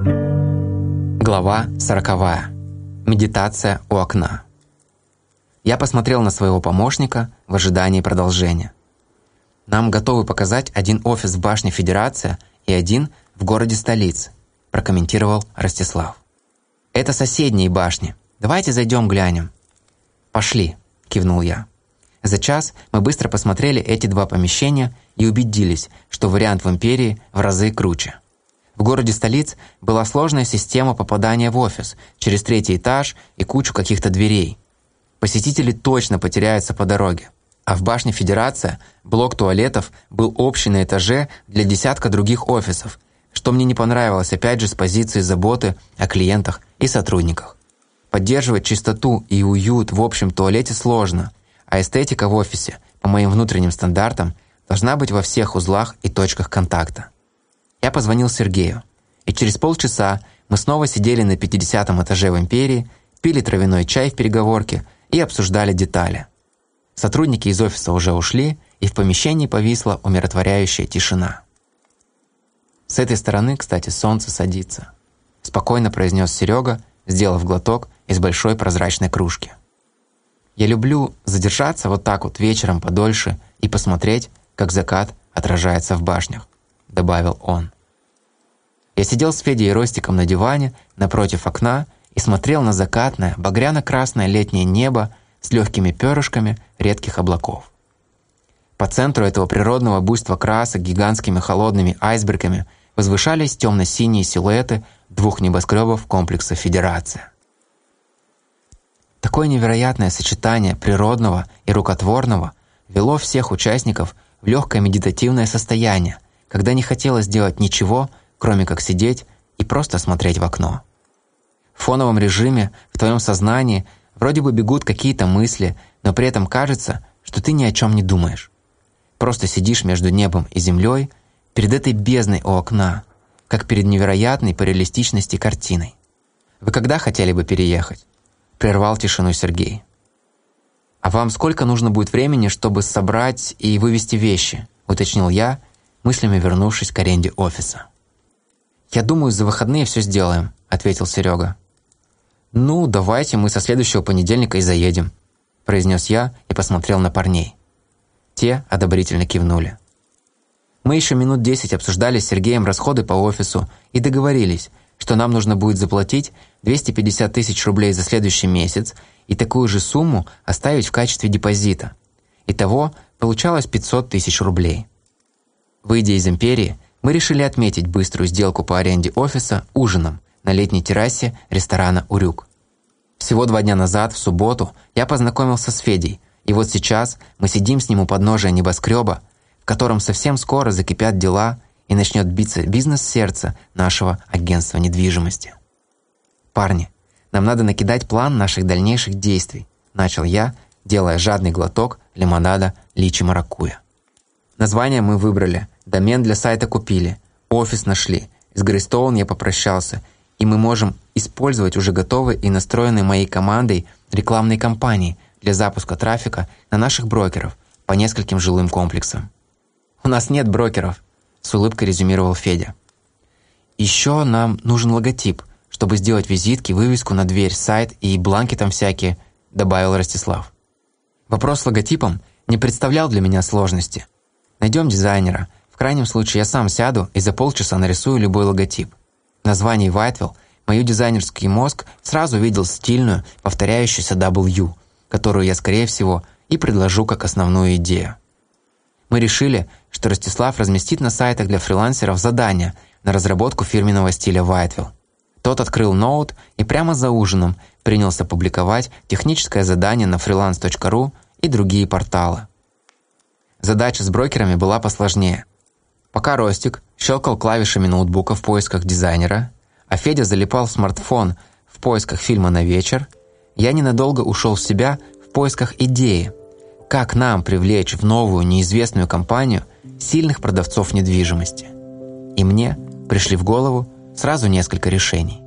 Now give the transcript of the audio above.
Глава сороковая. Медитация у окна. Я посмотрел на своего помощника в ожидании продолжения. Нам готовы показать один офис в башне Федерация и один в городе столицы, прокомментировал Ростислав. Это соседние башни. Давайте зайдем глянем. Пошли, кивнул я. За час мы быстро посмотрели эти два помещения и убедились, что вариант в Империи в разы круче. В городе столиц была сложная система попадания в офис через третий этаж и кучу каких-то дверей. Посетители точно потеряются по дороге. А в башне Федерация блок туалетов был общий на этаже для десятка других офисов, что мне не понравилось опять же с позиции заботы о клиентах и сотрудниках. Поддерживать чистоту и уют в общем туалете сложно, а эстетика в офисе, по моим внутренним стандартам, должна быть во всех узлах и точках контакта. Я позвонил Сергею, и через полчаса мы снова сидели на 50 этаже в Империи, пили травяной чай в переговорке и обсуждали детали. Сотрудники из офиса уже ушли, и в помещении повисла умиротворяющая тишина. «С этой стороны, кстати, солнце садится», – спокойно произнес Серега, сделав глоток из большой прозрачной кружки. «Я люблю задержаться вот так вот вечером подольше и посмотреть, как закат отражается в башнях добавил он. Я сидел с Федей и Ростиком на диване напротив окна и смотрел на закатное, багряно-красное летнее небо с легкими перышками редких облаков. По центру этого природного буйства красок гигантскими холодными айсбергами возвышались темно-синие силуэты двух небоскребов комплекса «Федерация». Такое невероятное сочетание природного и рукотворного вело всех участников в легкое медитативное состояние – когда не хотелось делать ничего, кроме как сидеть и просто смотреть в окно. В фоновом режиме, в твоем сознании вроде бы бегут какие-то мысли, но при этом кажется, что ты ни о чем не думаешь. Просто сидишь между небом и землей, перед этой бездной у окна, как перед невероятной по реалистичности картиной. «Вы когда хотели бы переехать?» Прервал тишину Сергей. «А вам сколько нужно будет времени, чтобы собрать и вывести вещи?» уточнил я, мыслями вернувшись к аренде офиса. «Я думаю, за выходные все сделаем», – ответил Серега. «Ну, давайте мы со следующего понедельника и заедем», – произнес я и посмотрел на парней. Те одобрительно кивнули. Мы еще минут десять обсуждали с Сергеем расходы по офису и договорились, что нам нужно будет заплатить 250 тысяч рублей за следующий месяц и такую же сумму оставить в качестве депозита. Итого получалось 500 тысяч рублей. Выйдя из империи, мы решили отметить быструю сделку по аренде офиса ужином на летней террасе ресторана «Урюк». Всего два дня назад, в субботу, я познакомился с Федей, и вот сейчас мы сидим с ним у подножия небоскреба, в котором совсем скоро закипят дела и начнет биться бизнес-сердце нашего агентства недвижимости. «Парни, нам надо накидать план наших дальнейших действий», начал я, делая жадный глоток лимонада личи маракуя. Название мы выбрали – Домен для сайта купили, офис нашли, с Грейстоун я попрощался, и мы можем использовать уже готовые и настроенные моей командой рекламные кампании для запуска трафика на наших брокеров по нескольким жилым комплексам. «У нас нет брокеров», – с улыбкой резюмировал Федя. «Еще нам нужен логотип, чтобы сделать визитки, вывеску на дверь, сайт и бланки там всякие», – добавил Ростислав. Вопрос с логотипом не представлял для меня сложности. Найдем дизайнера – крайнем случае я сам сяду и за полчаса нарисую любой логотип. Название Whiteville мою дизайнерский мозг сразу видел стильную, повторяющуюся W, которую я, скорее всего, и предложу как основную идею. Мы решили, что Ростислав разместит на сайтах для фрилансеров задания на разработку фирменного стиля Whiteville. Тот открыл ноут и прямо за ужином принялся публиковать техническое задание на freelance.ru и другие порталы. Задача с брокерами была посложнее. Пока Ростик щелкал клавишами ноутбука в поисках дизайнера, а Федя залипал в смартфон в поисках фильма на вечер, я ненадолго ушел в себя в поисках идеи, как нам привлечь в новую неизвестную компанию сильных продавцов недвижимости. И мне пришли в голову сразу несколько решений.